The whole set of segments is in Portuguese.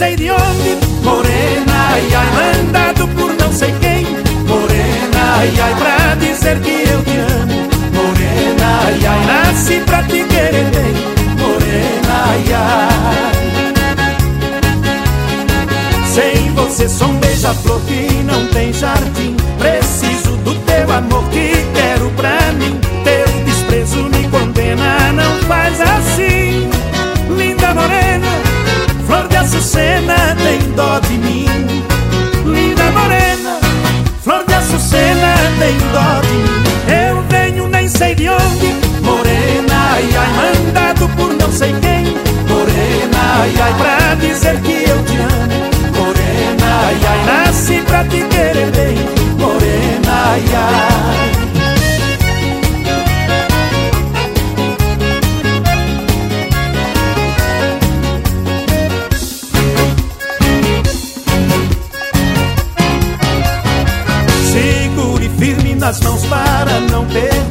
sei de onde Morena, ai, ai, mandado por não sei quem. Morena, ai, ai, pra dizer que eu te amo. Morena, ai, ai, nasci pra te querer bem. Morena, ai, ai. Sem você sou um beija-flor que não tem jardim. Preciso do teu amor que quero pra mim dó de mim. Eu venho nem sei de onde. Morena, ai ai, mandado por não sei quem. Morena, ai ai, pra dizer que eu te amo. Morena, ai ai, nasci pra te querer nas mãos para não perder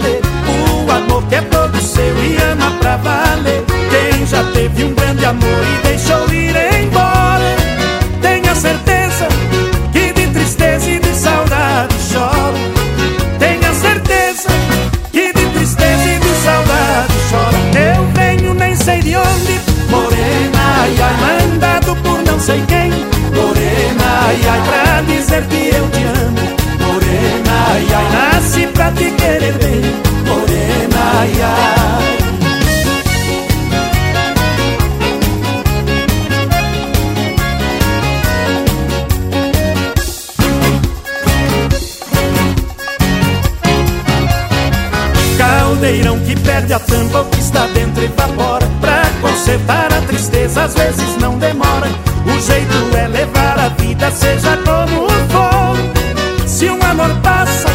Caldeirão que perde a tampa, o que está dentro evapora. Pra consertar a tristeza às vezes não demora. O jeito é levar a vida, seja como for. Se um amor passa,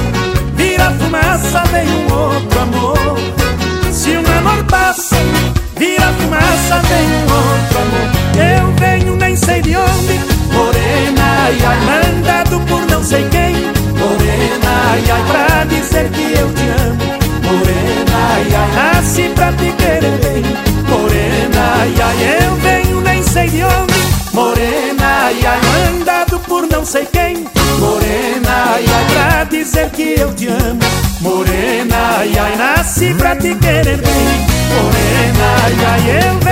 vira fumaça, vem um outro amor. Se um amor passa, vira fumaça, vem um outro amor. Eu venho nem sei de onde, morena, ai, ai, pra te querer bem. Morena, ai, ai, eu venho nem sei de onde. Morena, ai, ai, mandado por não sei quem. Morena, ai, ai, pra dizer que eu te amo. Morena, ai, ai, nasci pra te querer bem. Morena, ai, ai, eu